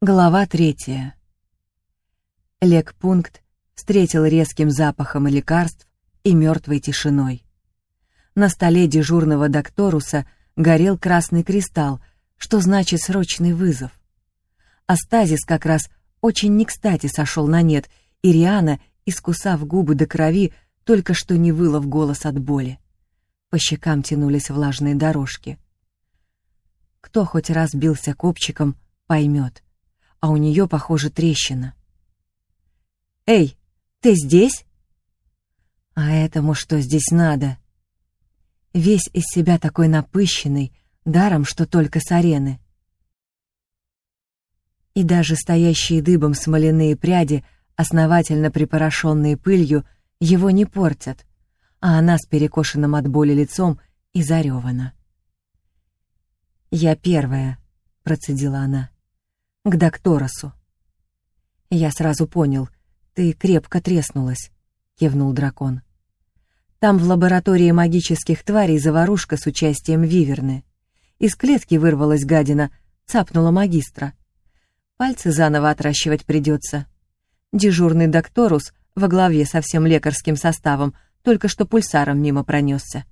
Глава третья. Лекпункт встретил резким запахом лекарств и мертвой тишиной. На столе дежурного докторуса горел красный кристалл, что значит срочный вызов. Астазис как раз очень не кстати сошел на нет, и Риана, искусав губы до крови, только что не выла в голос от боли. По щекам тянулись влажные дорожки. Кто хоть раз бился копчиком, поймет — а у нее, похоже, трещина. «Эй, ты здесь?» «А этому что здесь надо?» Весь из себя такой напыщенный, даром, что только с арены. И даже стоящие дыбом смоляные пряди, основательно припорошенные пылью, его не портят, а она с перекошенным от боли лицом и заревана. «Я первая», — процедила она к докторосу. Я сразу понял, ты крепко треснулась, кивнул дракон. Там в лаборатории магических тварей заварушка с участием виверны. Из клетки вырвалась гадина, цапнула магистра. Пальцы заново отращивать придется. Дежурный докторус во главе со всем лекарским составом только что пульсаром мимо пронесся.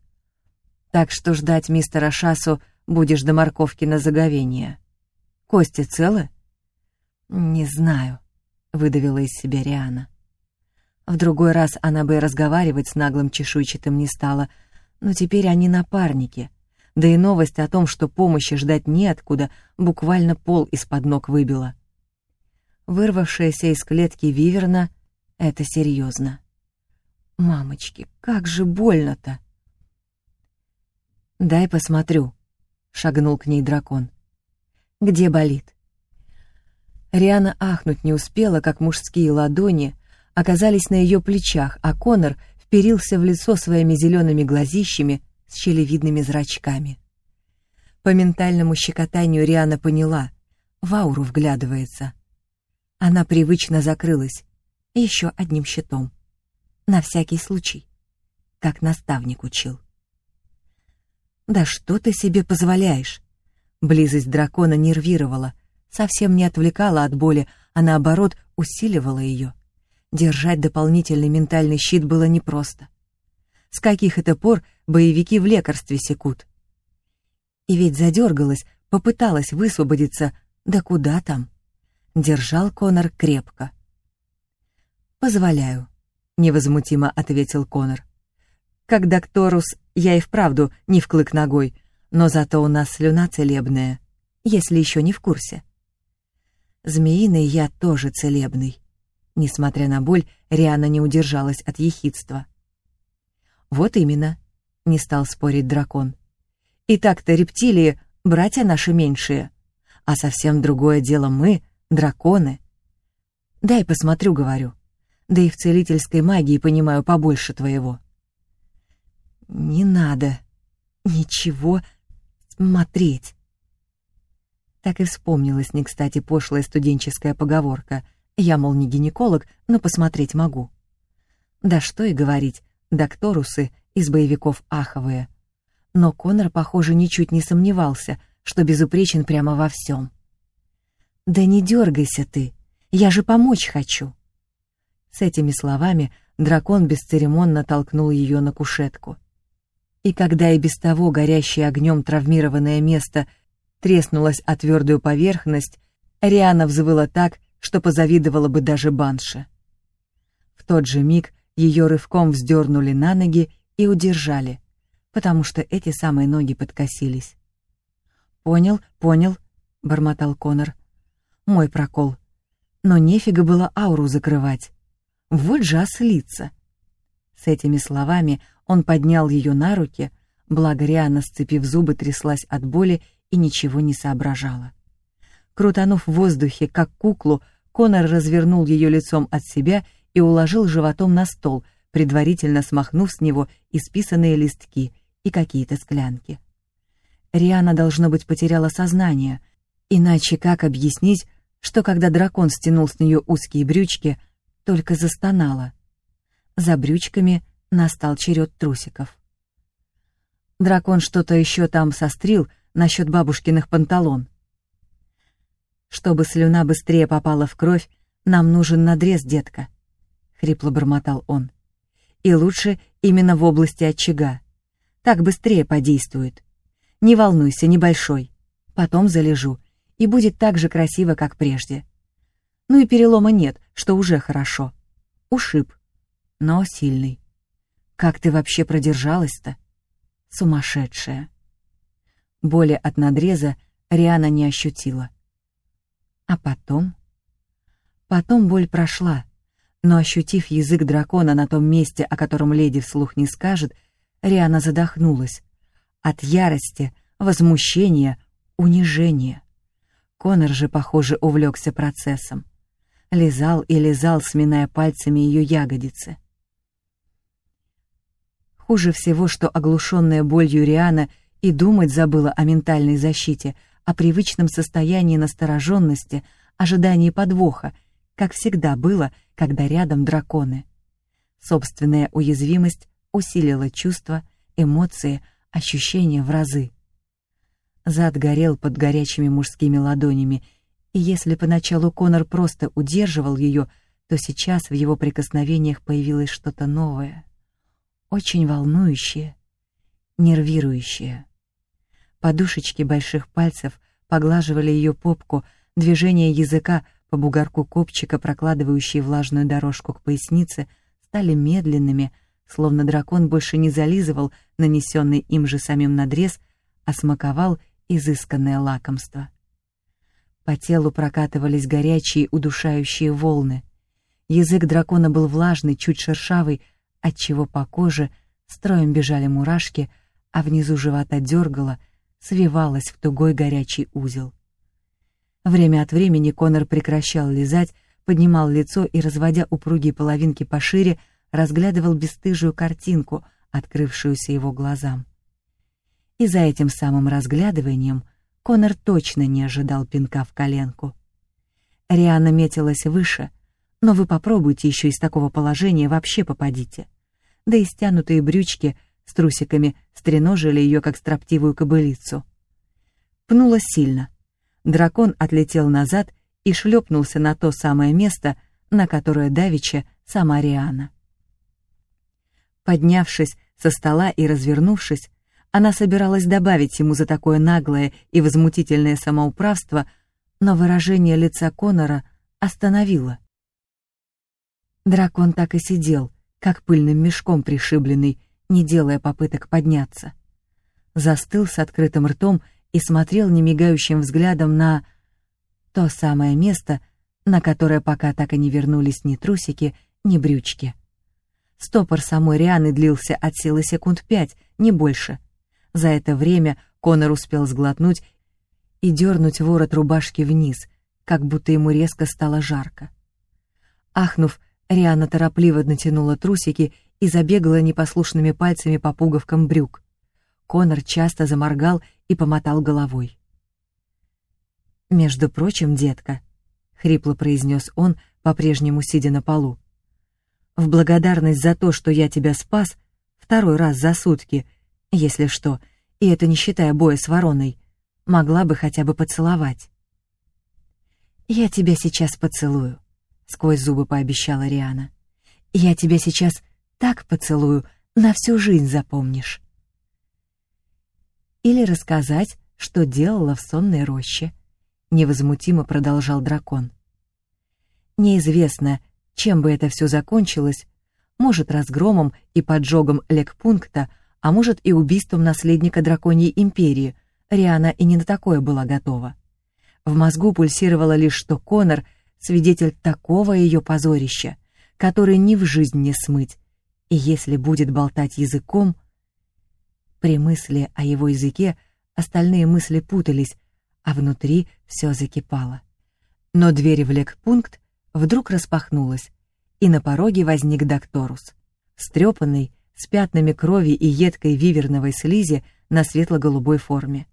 Так что ждать мистера Шасу будешь до морковки на заговение. Кости целы? «Не знаю», — выдавила из себя Риана. В другой раз она бы и разговаривать с наглым чешуйчатым не стала, но теперь они напарники. Да и новость о том, что помощи ждать неоткуда, буквально пол из-под ног выбила. Вырвавшаяся из клетки виверна — это серьезно. «Мамочки, как же больно-то!» «Дай посмотрю», — шагнул к ней дракон. «Где болит?» Риана ахнуть не успела, как мужские ладони оказались на ее плечах, а Конор вперился в лицо своими зелеными глазищами с щелевидными зрачками. По ментальному щекотанию Риана поняла, в ауру вглядывается. Она привычно закрылась, еще одним щитом. На всякий случай, как наставник учил. «Да что ты себе позволяешь?» Близость дракона нервировала — совсем не отвлекала от боли, а наоборот усиливала ее. Держать дополнительный ментальный щит было непросто. С каких это пор боевики в лекарстве секут? И ведь задергалась, попыталась высвободиться, да куда там? Держал Конор крепко. «Позволяю», — невозмутимо ответил Конор. «Как докторус я и вправду не в клык ногой, но зато у нас слюна целебная, если еще не в курсе». Змеиный я тоже целебный. Несмотря на боль, Риана не удержалась от ехидства. «Вот именно», — не стал спорить дракон. «И так-то рептилии — братья наши меньшие, а совсем другое дело мы, драконы. Дай посмотрю, говорю. Да и в целительской магии понимаю побольше твоего». «Не надо ничего смотреть», так и вспомнилась не кстати пошлая студенческая поговорка. Я, мол, не гинеколог, но посмотреть могу. Да что и говорить, докторусы из боевиков аховые. Но Конор, похоже, ничуть не сомневался, что безупречен прямо во всем. «Да не дергайся ты, я же помочь хочу». С этими словами дракон бесцеремонно толкнул ее на кушетку. И когда и без того горящее огнем травмированное место треснулась о твердую поверхность, Риана взвыла так, что позавидовала бы даже банша. В тот же миг ее рывком вздернули на ноги и удержали, потому что эти самые ноги подкосились. «Понял, понял», — бормотал Конор. «Мой прокол. Но нефига было ауру закрывать. Вот же ослица». С этими словами он поднял ее на руки, благо Риана, сцепив зубы, тряслась от боли и ничего не соображала. Крутанув в воздухе, как куклу, Конор развернул ее лицом от себя и уложил животом на стол, предварительно смахнув с него исписанные листки и какие-то склянки. Риана, должно быть, потеряла сознание, иначе как объяснить, что когда дракон стянул с нее узкие брючки, только застонала. За брючками настал черед трусиков. Дракон что-то еще там сострил, насчет бабушкиных панталон. Что Чтобы слюна быстрее попала в кровь, нам нужен надрез, детка», — хрипло бормотал он. «И лучше именно в области очага. Так быстрее подействует. Не волнуйся, небольшой. Потом залежу, и будет так же красиво, как прежде. Ну и перелома нет, что уже хорошо. Ушиб, но сильный. Как ты вообще продержалась-то? Сумасшедшая. Боли от надреза Риана не ощутила. А потом? Потом боль прошла, но ощутив язык дракона на том месте, о котором леди вслух не скажет, Риана задохнулась. От ярости, возмущения, унижения. Конор же, похоже, увлекся процессом. Лизал и лизал, сминая пальцами ее ягодицы. Хуже всего, что оглушенная болью Риана и думать забыла о ментальной защите, о привычном состоянии настороженности, ожидании подвоха, как всегда было, когда рядом драконы. Собственная уязвимость усилила чувства, эмоции, ощущения в разы. Зад горел под горячими мужскими ладонями, и если поначалу Конор просто удерживал ее, то сейчас в его прикосновениях появилось что-то новое, очень волнующее, нервирующее. Подушечки больших пальцев поглаживали ее попку, движение языка по бугорку копчика, прокладывающие влажную дорожку к пояснице, стали медленными, словно дракон больше не зализывал нанесенный им же самим надрез, а смаковал изысканное лакомство. По телу прокатывались горячие удушающие волны. Язык дракона был влажный, чуть шершавый, отчего по коже строем бежали мурашки, а внизу живота дергало, свивалось в тугой горячий узел. Время от времени Конор прекращал лизать, поднимал лицо и, разводя упругие половинки пошире, разглядывал бесстыжую картинку, открывшуюся его глазам. И за этим самым разглядыванием Конор точно не ожидал пинка в коленку. Риана метилась выше, но вы попробуйте еще из такого положения вообще попадите. Да и стянутые брючки с трусиками стреножили ее, как строптивую кобылицу. Пнула сильно. Дракон отлетел назад и шлепнулся на то самое место, на которое давеча сама Риана. Поднявшись со стола и развернувшись, она собиралась добавить ему за такое наглое и возмутительное самоуправство, но выражение лица Конора остановило. Дракон так и сидел, как пыльным мешком пришибленный, не делая попыток подняться. Застыл с открытым ртом и смотрел немигающим взглядом на то самое место, на которое пока так и не вернулись ни трусики, ни брючки. Стопор самой Рианы длился от силы секунд пять, не больше. За это время Конор успел сглотнуть и дернуть ворот рубашки вниз, как будто ему резко стало жарко. Ахнув, Риана торопливо натянула трусики и забегала непослушными пальцами по пуговкам брюк. Конор часто заморгал и помотал головой. «Между прочим, детка», — хрипло произнес он, по-прежнему сидя на полу, в благодарность за то, что я тебя спас, второй раз за сутки, если что, и это не считая боя с вороной, могла бы хотя бы поцеловать. «Я тебя сейчас поцелую», — сквозь зубы пообещала Риана. «Я тебя сейчас так поцелую, на всю жизнь запомнишь». Или рассказать, что делала в сонной роще, невозмутимо продолжал дракон. Неизвестно, чем бы это все закончилось, может, разгромом и поджогом лекпункта, а может и убийством наследника драконьей империи, Риана и не на такое была готова. В мозгу пульсировало лишь, что Конор — свидетель такого ее позорища, который ни в жизнь не смыть, и если будет болтать языком... При мысли о его языке остальные мысли путались, а внутри все закипало. Но дверь в лекпункт вдруг распахнулась, и на пороге возник докторус. Стрепанный, с пятнами крови и едкой виверновой слизи на светло-голубой форме.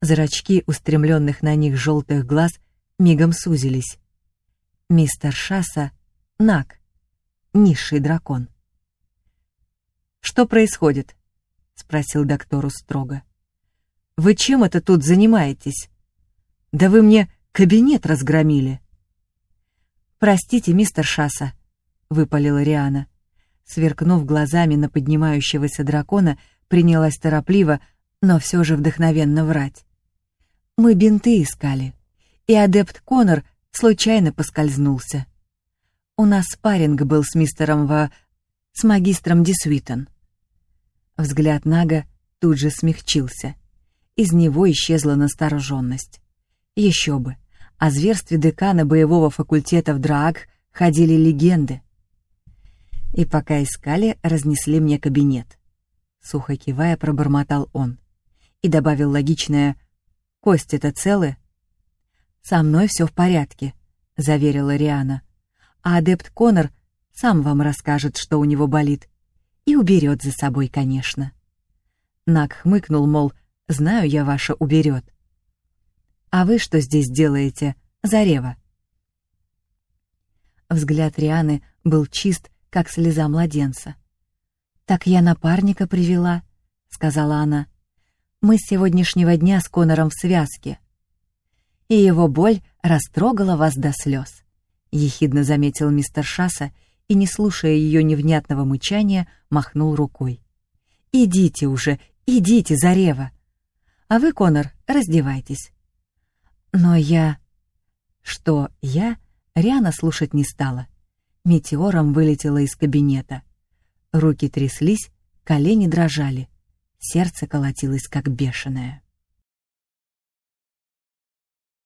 Зрачки устремленных на них желтых глаз мигом сузились. Мистер Шаса — Нак, низший дракон. «Что происходит?» — спросил доктору строго. «Вы чем это тут занимаетесь? Да вы мне кабинет разгромили. «Простите, мистер Шаса», — выпалила Риана. Сверкнув глазами на поднимающегося дракона, принялась торопливо, но все же вдохновенно врать. «Мы бинты искали, и адепт Конор случайно поскользнулся. У нас спарринг был с мистером Ва... с магистром Дисвитон». Взгляд Нага тут же смягчился. Из него исчезла настороженность. Еще бы, о зверстве декана боевого факультета в Драак ходили легенды. И пока искали, разнесли мне кабинет. Сухо кивая, пробормотал он. И добавил логичное «Кости-то целы?» «Со мной все в порядке», — заверила Риана. «А адепт Конор сам вам расскажет, что у него болит. И уберет за собой, конечно». Нак хмыкнул, мол, «Знаю я, ваша уберет». «А вы что здесь делаете, Зарева?» Взгляд Рианы был чист, как слеза младенца. «Так я напарника привела», — сказала она. «Мы с сегодняшнего дня с Конором в связке». «И его боль растрогала вас до слез», — ехидно заметил мистер Шаса и, не слушая ее невнятного мычания, махнул рукой. «Идите уже, идите, Зарева! А вы, Конор, раздевайтесь». Но я... Что я, Риана слушать не стала. Метеором вылетела из кабинета. Руки тряслись, колени дрожали. Сердце колотилось, как бешеное.